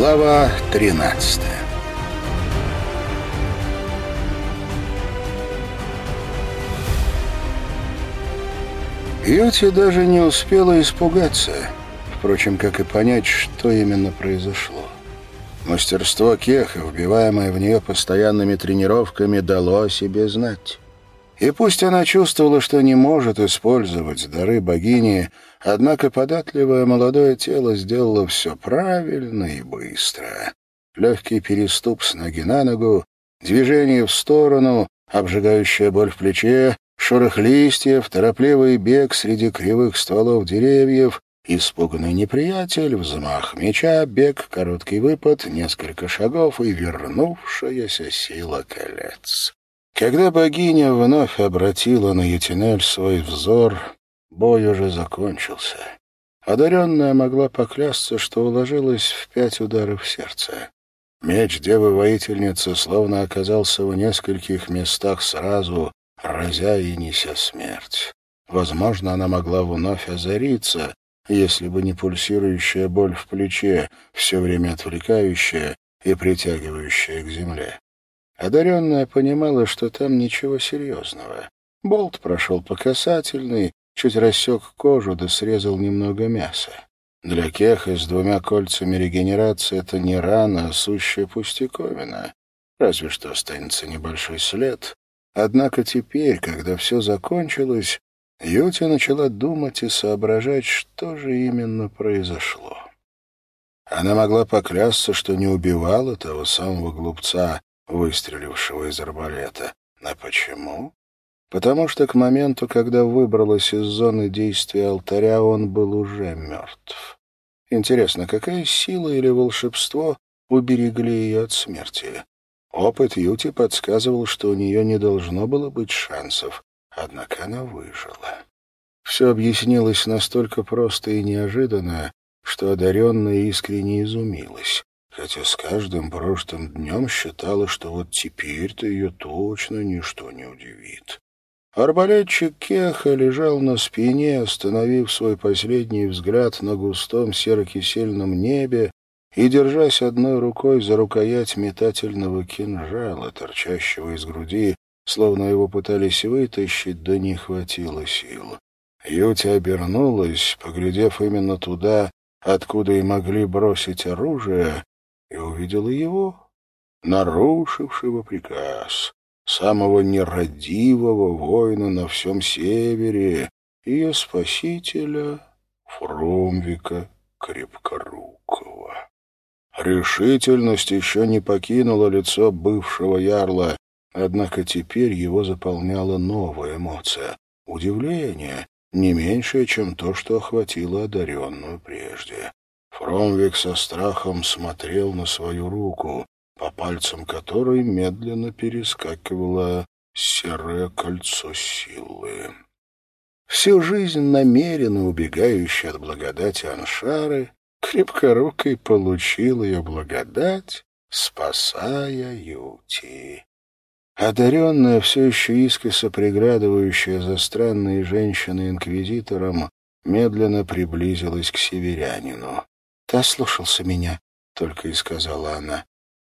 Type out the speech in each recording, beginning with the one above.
Глава 13 Юти даже не успела испугаться, впрочем, как и понять, что именно произошло. Мастерство Кеха, вбиваемое в нее постоянными тренировками, дало о себе знать. И пусть она чувствовала, что не может использовать дары богини, однако податливое молодое тело сделало все правильно и быстро. Легкий переступ с ноги на ногу, движение в сторону, обжигающая боль в плече, шорох листьев, торопливый бег среди кривых стволов деревьев, испуганный неприятель, взмах меча, бег, короткий выпад, несколько шагов и вернувшаяся сила колец. Когда богиня вновь обратила на Етинель свой взор, бой уже закончился. Одаренная могла поклясться, что уложилась в пять ударов сердца. Меч девы-воительницы словно оказался в нескольких местах сразу, разя и неся смерть. Возможно, она могла вновь озариться, если бы не пульсирующая боль в плече, все время отвлекающая и притягивающая к земле. Одаренная понимала, что там ничего серьезного. Болт прошел по касательной, чуть рассек кожу да срезал немного мяса. Для Кеха с двумя кольцами регенерации это не рана, а сущая пустяковина. Разве что останется небольшой след. Однако теперь, когда все закончилось, Юти начала думать и соображать, что же именно произошло. Она могла поклясться, что не убивала того самого глупца, выстрелившего из арбалета. А почему? Потому что к моменту, когда выбралась из зоны действия алтаря, он был уже мертв. Интересно, какая сила или волшебство уберегли ее от смерти? Опыт Юти подсказывал, что у нее не должно было быть шансов, однако она выжила. Все объяснилось настолько просто и неожиданно, что одаренная искренне изумилась хотя с каждым прошлым днем считала, что вот теперь-то ее точно ничто не удивит. Арбалетчик Кеха лежал на спине, остановив свой последний взгляд на густом серо-кисельном небе и держась одной рукой за рукоять метательного кинжала, торчащего из груди, словно его пытались вытащить, да не хватило сил. Юти обернулась, поглядев именно туда, откуда и могли бросить оружие, и увидела его, нарушившего приказ, самого нерадивого воина на всем севере, ее спасителя Фромвика Крепкорукова. Решительность еще не покинула лицо бывшего ярла, однако теперь его заполняла новая эмоция — удивление, не меньшее, чем то, что охватило одаренную прежде. Фромвик со страхом смотрел на свою руку, по пальцам которой медленно перескакивало серое кольцо силы. Всю жизнь намеренно убегающий от благодати Аншары, крепкорукой получил ее благодать, спасая Юти. Одаренная, все еще искоса приглядывающая за странной женщиной-инквизитором, медленно приблизилась к северянину. «Ты ослушался меня», — только и сказала она.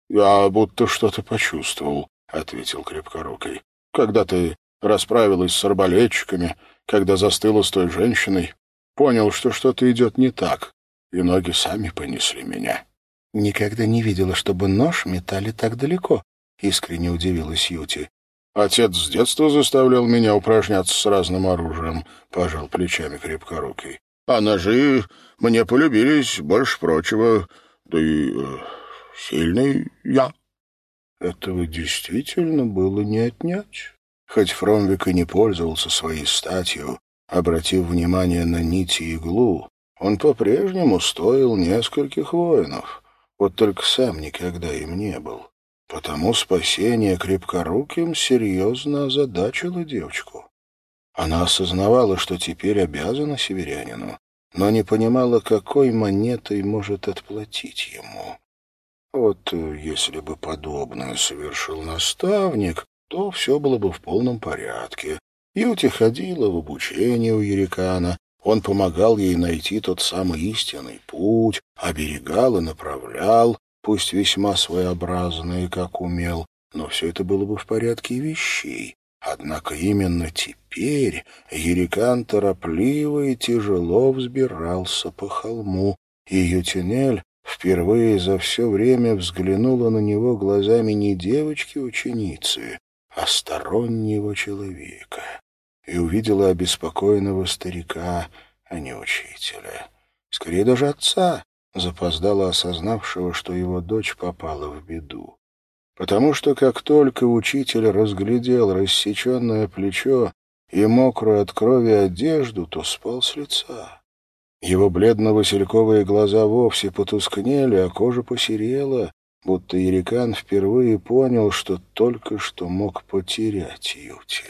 «Я будто что-то почувствовал», — ответил крепкорукой. «Когда ты расправилась с арбалетчиками, когда застыла с той женщиной, понял, что что-то идет не так, и ноги сами понесли меня». «Никогда не видела, чтобы нож метали так далеко», — искренне удивилась Юти. «Отец с детства заставлял меня упражняться с разным оружием», — пожал плечами крепкорукий. А ножи мне полюбились больше прочего, да и э, сильный я. Этого действительно было не отнять. Хоть Фромвик и не пользовался своей статью, обратив внимание на нити и иглу, он по-прежнему стоил нескольких воинов, вот только сам никогда им не был. Потому спасение крепкоруким серьезно озадачило девочку. Она осознавала, что теперь обязана северянину, но не понимала, какой монетой может отплатить ему. Вот э, если бы подобное совершил наставник, то все было бы в полном порядке. Юти ходила в обучение у Ерикана, Он помогал ей найти тот самый истинный путь, оберегал и направлял, пусть весьма своеобразно и как умел, но все это было бы в порядке вещей. Однако именно теперь Ерикан торопливо и тяжело взбирался по холму, и Ютинель впервые за все время взглянула на него глазами не девочки-ученицы, а стороннего человека, и увидела обеспокоенного старика, а не учителя. Скорее даже отца, запоздало осознавшего, что его дочь попала в беду потому что как только учитель разглядел рассеченное плечо и мокрую от крови одежду, то спал с лица. Его бледно-васильковые глаза вовсе потускнели, а кожа посерела, будто Ерикан впервые понял, что только что мог потерять Юти.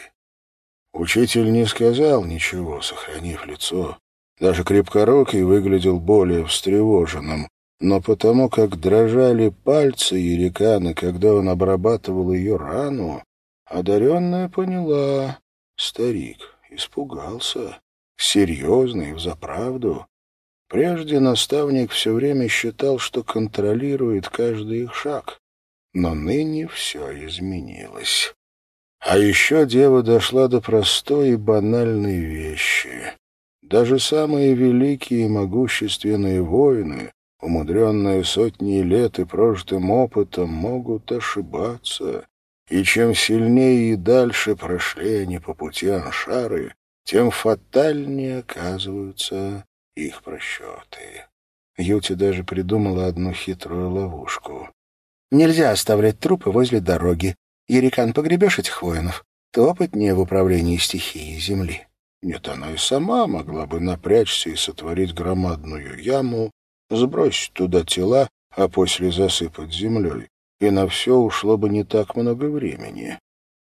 Учитель не сказал ничего, сохранив лицо. Даже крепкорукий выглядел более встревоженным, но потому как дрожали пальцы Ерикана, когда он обрабатывал ее рану, одаренная поняла. Старик испугался, серьезный, взаправду. Прежде наставник все время считал, что контролирует каждый их шаг, но ныне все изменилось. А еще дева дошла до простой и банальной вещи. Даже самые великие и могущественные воины умудренные сотни лет и прожитым опытом, могут ошибаться, и чем сильнее и дальше прошли они по пути Аншары, тем фатальнее оказываются их просчеты. Юти даже придумала одну хитрую ловушку. «Нельзя оставлять трупы возле дороги. Ерикан, погребешь этих воинов? Ты опытнее в управлении стихией земли». Нет, она и сама могла бы напрячься и сотворить громадную яму, сбросить туда тела, а после засыпать землей, и на все ушло бы не так много времени.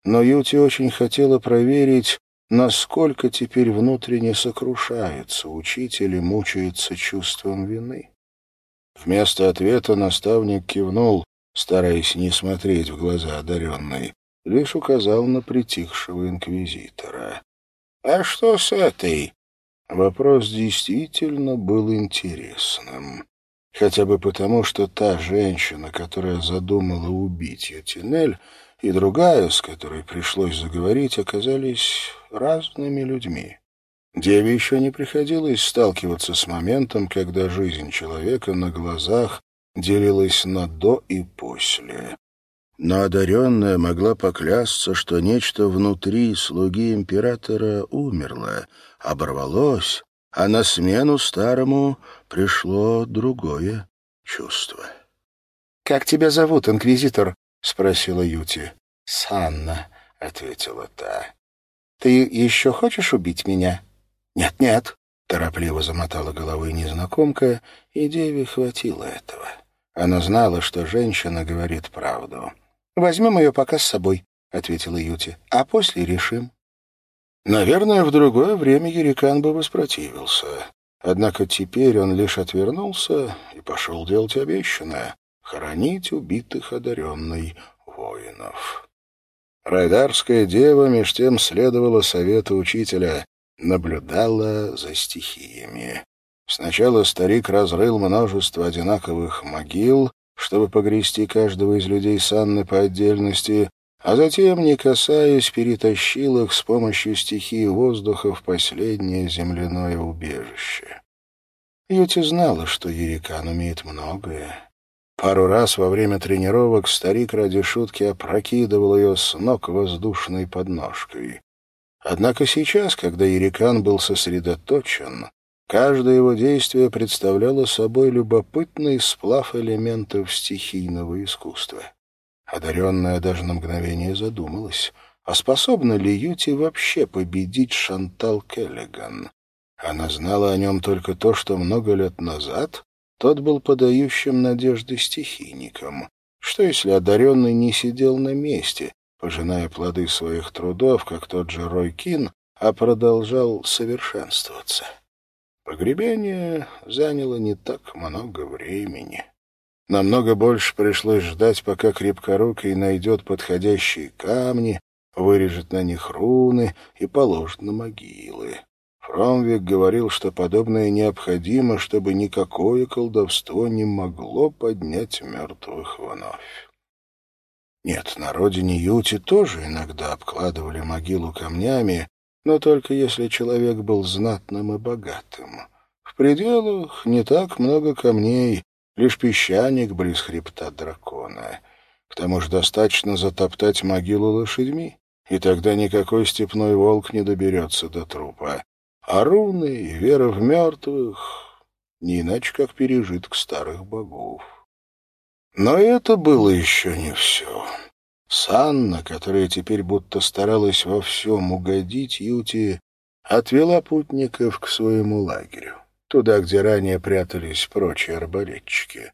Но Юти очень хотела проверить, насколько теперь внутренне сокрушается учитель и мучается чувством вины. Вместо ответа наставник кивнул, стараясь не смотреть в глаза одаренной, лишь указал на притихшего инквизитора. — А что с этой? Вопрос действительно был интересным. Хотя бы потому, что та женщина, которая задумала убить Ятинель, и другая, с которой пришлось заговорить, оказались разными людьми. Деве еще не приходилось сталкиваться с моментом, когда жизнь человека на глазах делилась на «до» и «после». Но одаренная могла поклясться, что нечто внутри слуги императора умерло, оборвалось, а на смену старому пришло другое чувство. — Как тебя зовут, инквизитор? — спросила Юти. — Санна, — ответила та. — Ты еще хочешь убить меня? Нет, — Нет-нет, — торопливо замотала головой незнакомка, и деве хватило этого. Она знала, что женщина говорит правду. «Возьмем ее пока с собой», — ответила Юти, — «а после решим». Наверное, в другое время Ерикан бы воспротивился. Однако теперь он лишь отвернулся и пошел делать обещанное — хоронить убитых одаренной воинов. Райдарская дева меж тем следовала совету учителя, наблюдала за стихиями. Сначала старик разрыл множество одинаковых могил, чтобы погрести каждого из людей Санны по отдельности, а затем, не касаясь, перетащил их с помощью стихии воздуха в последнее земляное убежище. Юти знала, что Ерикан умеет многое. Пару раз во время тренировок старик ради шутки опрокидывал ее с ног воздушной подножкой. Однако сейчас, когда Ерикан был сосредоточен, Каждое его действие представляло собой любопытный сплав элементов стихийного искусства. Одаренная даже на мгновение задумалась, а способна ли Юти вообще победить Шантал Келлиган? Она знала о нем только то, что много лет назад тот был подающим надежды стихийником. Что если одаренный не сидел на месте, пожиная плоды своих трудов, как тот же Рой Кин, а продолжал совершенствоваться? Погребение заняло не так много времени. Намного больше пришлось ждать, пока крепкорукий найдет подходящие камни, вырежет на них руны и положит на могилы. Фромвик говорил, что подобное необходимо, чтобы никакое колдовство не могло поднять мертвых вновь. Нет, на родине Юти тоже иногда обкладывали могилу камнями, но только если человек был знатным и богатым. В пределах не так много камней, лишь песчаник близ хребта дракона. К тому же достаточно затоптать могилу лошадьми, и тогда никакой степной волк не доберется до трупа. А руны и вера в мертвых не иначе, как пережиток старых богов. Но это было еще не все. Санна, которая теперь будто старалась во всем угодить Юти, отвела путников к своему лагерю туда, где ранее прятались прочие арбалетчики.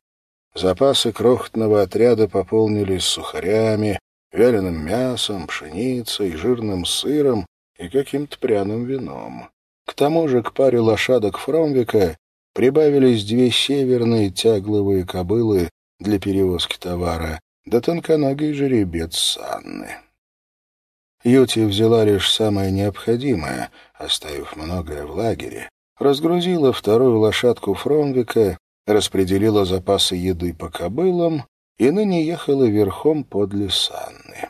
Запасы крохотного отряда пополнились сухарями, вяленым мясом, пшеницей, жирным сыром и каким-то пряным вином. К тому же к паре лошадок Фромвика прибавились две северные тягловые кобылы для перевозки товара, да тонконогий жеребец Санны. Юти взяла лишь самое необходимое, оставив многое в лагере, разгрузила вторую лошадку Фромвика, распределила запасы еды по кобылам и ныне ехала верхом подле Санны.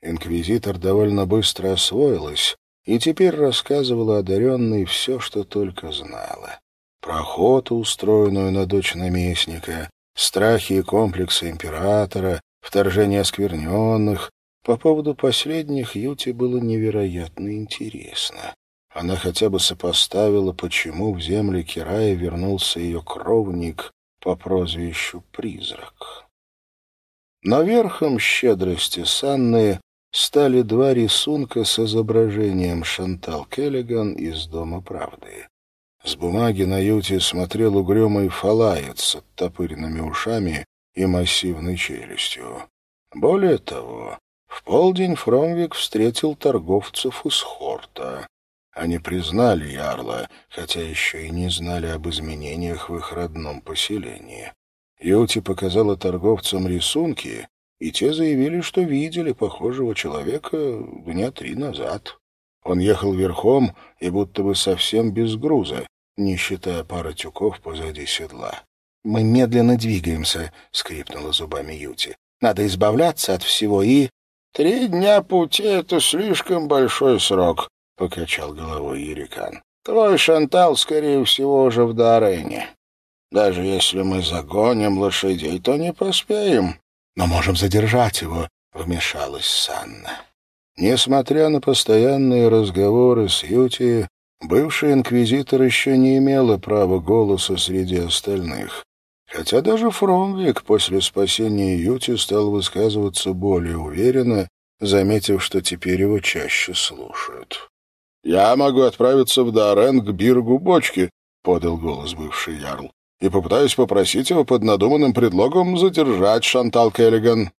Инквизитор довольно быстро освоилась и теперь рассказывала одаренной все, что только знала. Про охоту, устроенную на дочь наместника, страхи и комплексы императора, вторжение оскверненных. По поводу последних Юте было невероятно интересно. Она хотя бы сопоставила, почему в земли Кирая вернулся ее кровник по прозвищу Призрак. Но верхом щедрости Санны стали два рисунка с изображением Шантал Келлиган из Дома правды. С бумаги на юте смотрел угрюмый фалаец с оттопыренными ушами и массивной челюстью. Более того, в полдень Фромвик встретил торговцев из Хорта. Они признали Ярла, хотя еще и не знали об изменениях в их родном поселении. Юти показала торговцам рисунки, и те заявили, что видели похожего человека дня три назад. Он ехал верхом и будто бы совсем без груза, не считая пары тюков позади седла. «Мы медленно двигаемся», — скрипнула зубами Юти. «Надо избавляться от всего и...» «Три дня пути — это слишком большой срок», — покачал головой Ерикан. «Твой Шантал, скорее всего, уже в Дарене. Даже если мы загоним лошадей, то не поспеем». «Но можем задержать его», — вмешалась Санна. Несмотря на постоянные разговоры с Юти, бывший инквизитор еще не имела права голоса среди остальных. Хотя даже Фромвик после спасения Юти стал высказываться более уверенно, заметив, что теперь его чаще слушают. «Я могу отправиться в Дарен к Биргу Бочки», — подал голос бывший ярл, «и попытаюсь попросить его под надуманным предлогом задержать Шантал Келлиган».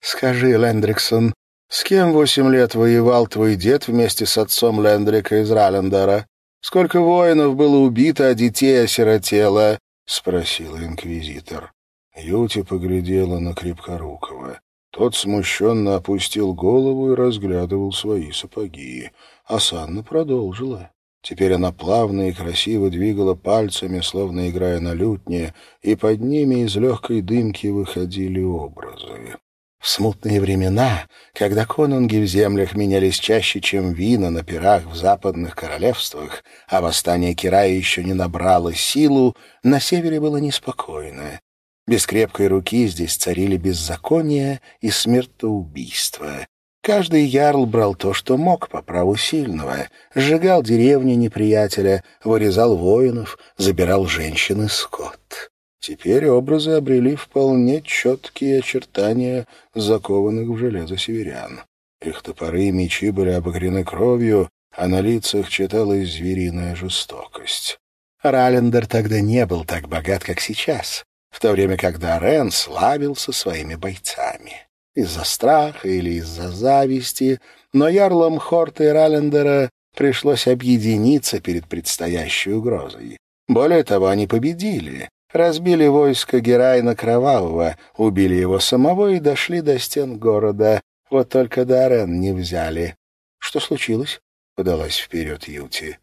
«Скажи, Лендриксон, с кем восемь лет воевал твой дед вместе с отцом Лендрика из Ралендера? Сколько воинов было убито, а детей осиротело?» — спросил инквизитор. Юти поглядела на Крепкорукова. Тот смущенно опустил голову и разглядывал свои сапоги. А Санна продолжила. Теперь она плавно и красиво двигала пальцами, словно играя на лютне, и под ними из легкой дымки выходили образы. В смутные времена, когда конунги в землях менялись чаще, чем вина на пирах в западных королевствах, а восстание Кирая еще не набрало силу, на севере было неспокойно. Без крепкой руки здесь царили беззаконие и смертоубийство. Каждый ярл брал то, что мог по праву сильного, сжигал деревни неприятеля, вырезал воинов, забирал женщин и скот. Теперь образы обрели вполне четкие очертания закованных в железо северян. Их топоры и мечи были обогрены кровью, а на лицах читалась звериная жестокость. Ралендер тогда не был так богат, как сейчас в то время как Дорен славился своими бойцами. Из-за страха или из-за зависти, но ярлам Хорта и Раллендера пришлось объединиться перед предстоящей угрозой. Более того, они победили, разбили войско Герайна Кровавого, убили его самого и дошли до стен города. Вот только Дарен не взяли. — Что случилось? — подалась вперед Юти.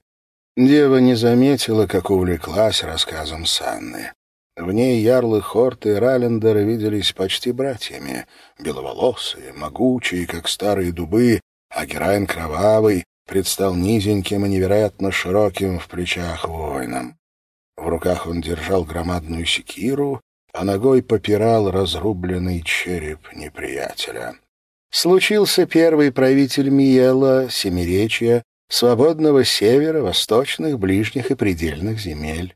Дева не заметила, как увлеклась рассказом Санны. В ней ярлы Хорт и Раллендер виделись почти братьями, беловолосые, могучие, как старые дубы, а Герайн Кровавый предстал низеньким и невероятно широким в плечах воином. В руках он держал громадную секиру, а ногой попирал разрубленный череп неприятеля. Случился первый правитель Миела, Семиречья, свободного севера, восточных, ближних и предельных земель.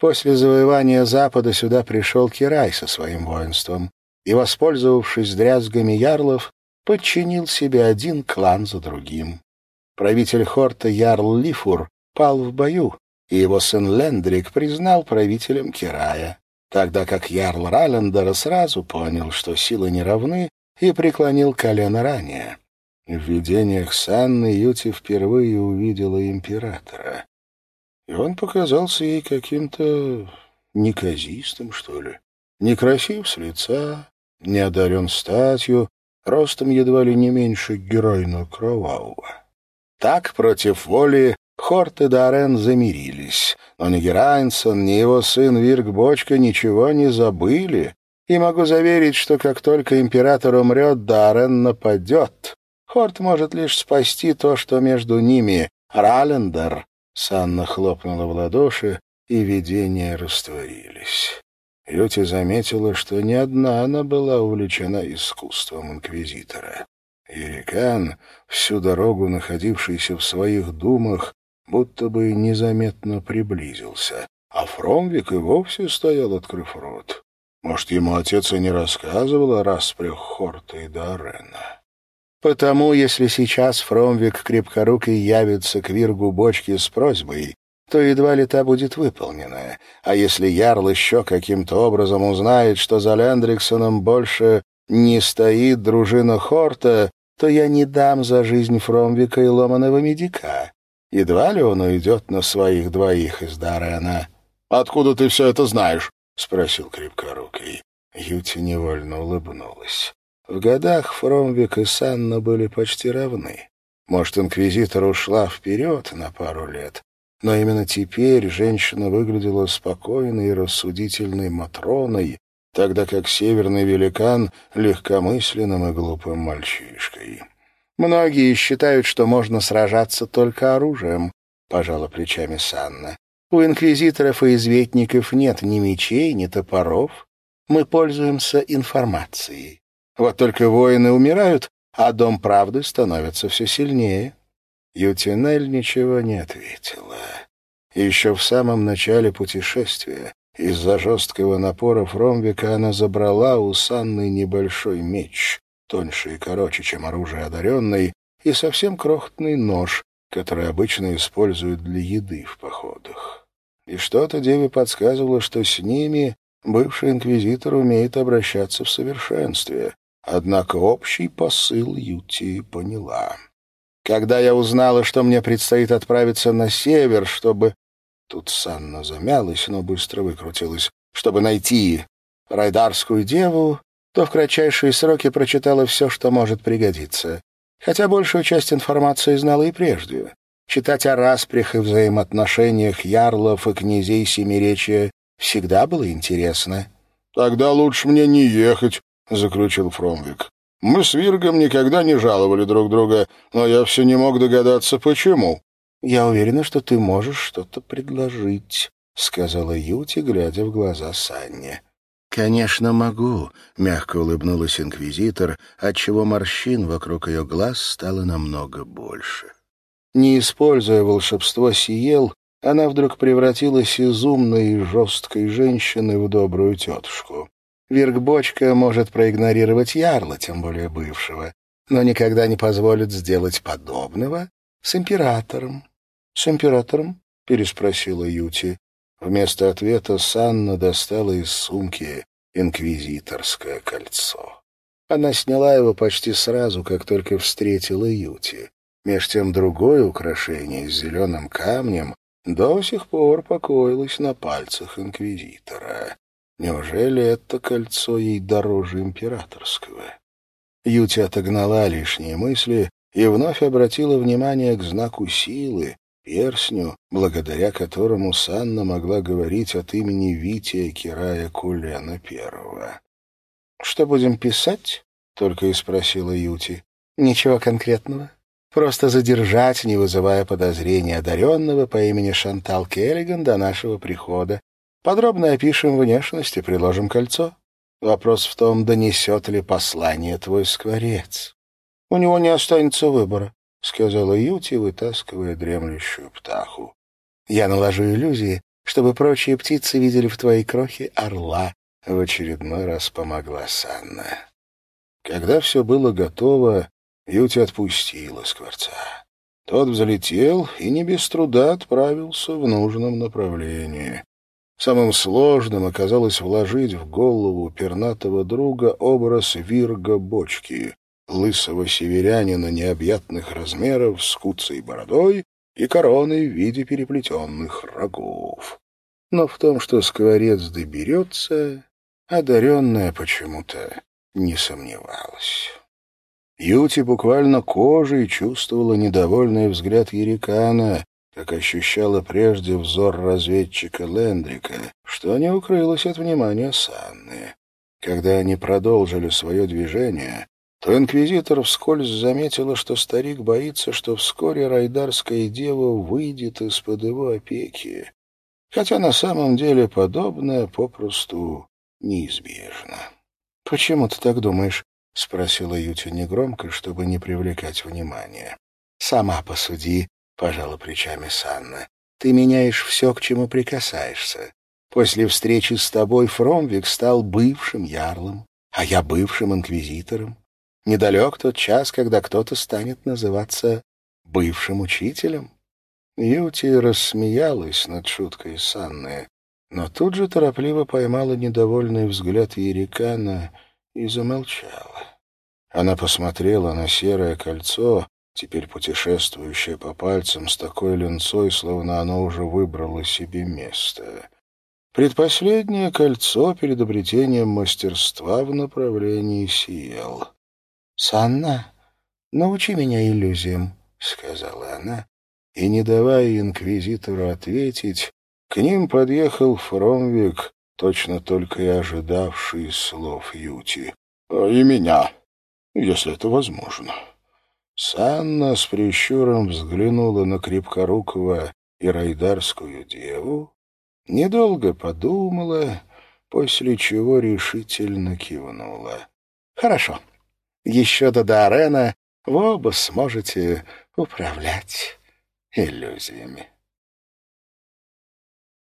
После завоевания Запада сюда пришел Кирай со своим воинством и, воспользовавшись дрязгами ярлов, подчинил себе один клан за другим. Правитель Хорта Ярл Лифур пал в бою, и его сын Лендрик признал правителем Кирая, тогда как Ярл Ралендера сразу понял, что силы не равны, и преклонил колено ранее. В видениях Санны Юти впервые увидела императора. И он показался ей каким-то неказистым, что ли. Некрасив с лица, не одарен статью, ростом едва ли не меньше геройно кровавого. Так, против воли, Хорт и Дарен замирились, но ни Герайнсон, ни его сын Вирк Бочка ничего не забыли, и могу заверить, что как только император умрет, Дарен нападет. Хорт может лишь спасти то, что между ними. Ралендер. Санна хлопнула в ладоши, и видения растворились. Юти заметила, что не одна она была увлечена искусством инквизитора. Ерикан, всю дорогу находившийся в своих думах, будто бы незаметно приблизился, а Фромвик и вовсе стоял, открыв рот. Может, ему отец и не рассказывал о распрях Хорта и Дарена. Потому, если сейчас Фромвик крепкорукий явится к Виргу бочки с просьбой, то едва ли та будет выполнена. А если Ярл еще каким-то образом узнает, что за Лендриксоном больше не стоит дружина Хорта, то я не дам за жизнь Фромвика и ломаного медика. Едва ли он уйдет на своих двоих из Дарена. — Откуда ты все это знаешь? — спросил крепкорукий. Юти невольно улыбнулась. В годах Фромвик и Санна были почти равны. Может, инквизитор ушла вперед на пару лет, но именно теперь женщина выглядела спокойной и рассудительной Матроной, тогда как северный великан — легкомысленным и глупым мальчишкой. «Многие считают, что можно сражаться только оружием», — пожала плечами Санна. «У инквизиторов и изветников нет ни мечей, ни топоров. Мы пользуемся информацией. Вот только воины умирают, а дом правды становится все сильнее. Ютинель ничего не ответила. Еще в самом начале путешествия из-за жесткого напора Фромвика она забрала у Санны небольшой меч, тоньше и короче, чем оружие одаренной, и совсем крохотный нож, который обычно используют для еды в походах. И что-то деве подсказывало, что с ними бывший инквизитор умеет обращаться в совершенстве, Однако общий посыл Юти поняла. Когда я узнала, что мне предстоит отправиться на север, чтобы... Тут Санна замялась, но быстро выкрутилась. Чтобы найти райдарскую деву, то в кратчайшие сроки прочитала все, что может пригодиться. Хотя большую часть информации знала и прежде. Читать о распрях и взаимоотношениях ярлов и князей Семиречия всегда было интересно. «Тогда лучше мне не ехать», — заключил Фромвик. «Мы с Виргом никогда не жаловали друг друга, но я все не мог догадаться, почему». «Я уверена, что ты можешь что-то предложить», — сказала Юти, глядя в глаза Санне. «Конечно, могу», — мягко улыбнулась инквизитор, отчего морщин вокруг ее глаз стало намного больше. Не используя волшебство Сиел, она вдруг превратилась из умной и жесткой женщины в добрую тетушку. Виргбочка может проигнорировать ярла, тем более бывшего, но никогда не позволит сделать подобного с императором. — С императором? — переспросила Юти. Вместо ответа Санна достала из сумки инквизиторское кольцо. Она сняла его почти сразу, как только встретила Юти. Меж тем другое украшение с зеленым камнем до сих пор покоилось на пальцах инквизитора. Неужели это кольцо ей дороже императорского? Юти отогнала лишние мысли и вновь обратила внимание к знаку силы, перстню, благодаря которому Санна могла говорить от имени Вития Кирая Кулена Первого. «Что будем писать?» — только и спросила Юти. «Ничего конкретного. Просто задержать, не вызывая подозрения одаренного по имени Шантал Келлиган до нашего прихода. Подробно опишем внешность и приложим кольцо. Вопрос в том, донесет ли послание твой скворец. У него не останется выбора, — сказала Юти, вытаскивая дремлющую птаху. Я наложу иллюзии, чтобы прочие птицы видели в твоей крохе орла. В очередной раз помогла Санна. Когда все было готово, Юти отпустила скворца. Тот взлетел и не без труда отправился в нужном направлении. Самым сложным оказалось вложить в голову пернатого друга образ Вирга Бочки, лысого северянина необъятных размеров с куцей бородой и короной в виде переплетенных рогов. Но в том, что скворец доберется, одаренная почему-то не сомневалась. Юти буквально кожей чувствовала недовольный взгляд Ерикана, как ощущала прежде взор разведчика Лендрика, что не укрылось от внимания Санны. Когда они продолжили свое движение, то инквизитор вскользь заметила, что старик боится, что вскоре райдарская дева выйдет из-под его опеки, хотя на самом деле подобное попросту неизбежно. — Почему ты так думаешь? — спросила Ютя негромко, чтобы не привлекать внимания. — Сама посуди, — пожала плечами Санна. — Ты меняешь все, к чему прикасаешься. После встречи с тобой Фромвик стал бывшим ярлом, а я бывшим инквизитором. Недалек тот час, когда кто-то станет называться бывшим учителем. Юти рассмеялась над шуткой Санны, но тут же торопливо поймала недовольный взгляд Ерикана и замолчала. Она посмотрела на серое кольцо, теперь путешествующее по пальцам с такой ленцой, словно оно уже выбрало себе место. Предпоследнее кольцо перед обретением мастерства в направлении сил. «Санна, научи меня иллюзиям», — сказала она, и, не давая инквизитору ответить, к ним подъехал Фромвик, точно только и ожидавший слов Юти. «И меня, если это возможно». Санна с прищуром взглянула на крепкорукого и райдарскую деву, недолго подумала, после чего решительно кивнула. «Хорошо, еще до Дарена вы оба сможете управлять иллюзиями.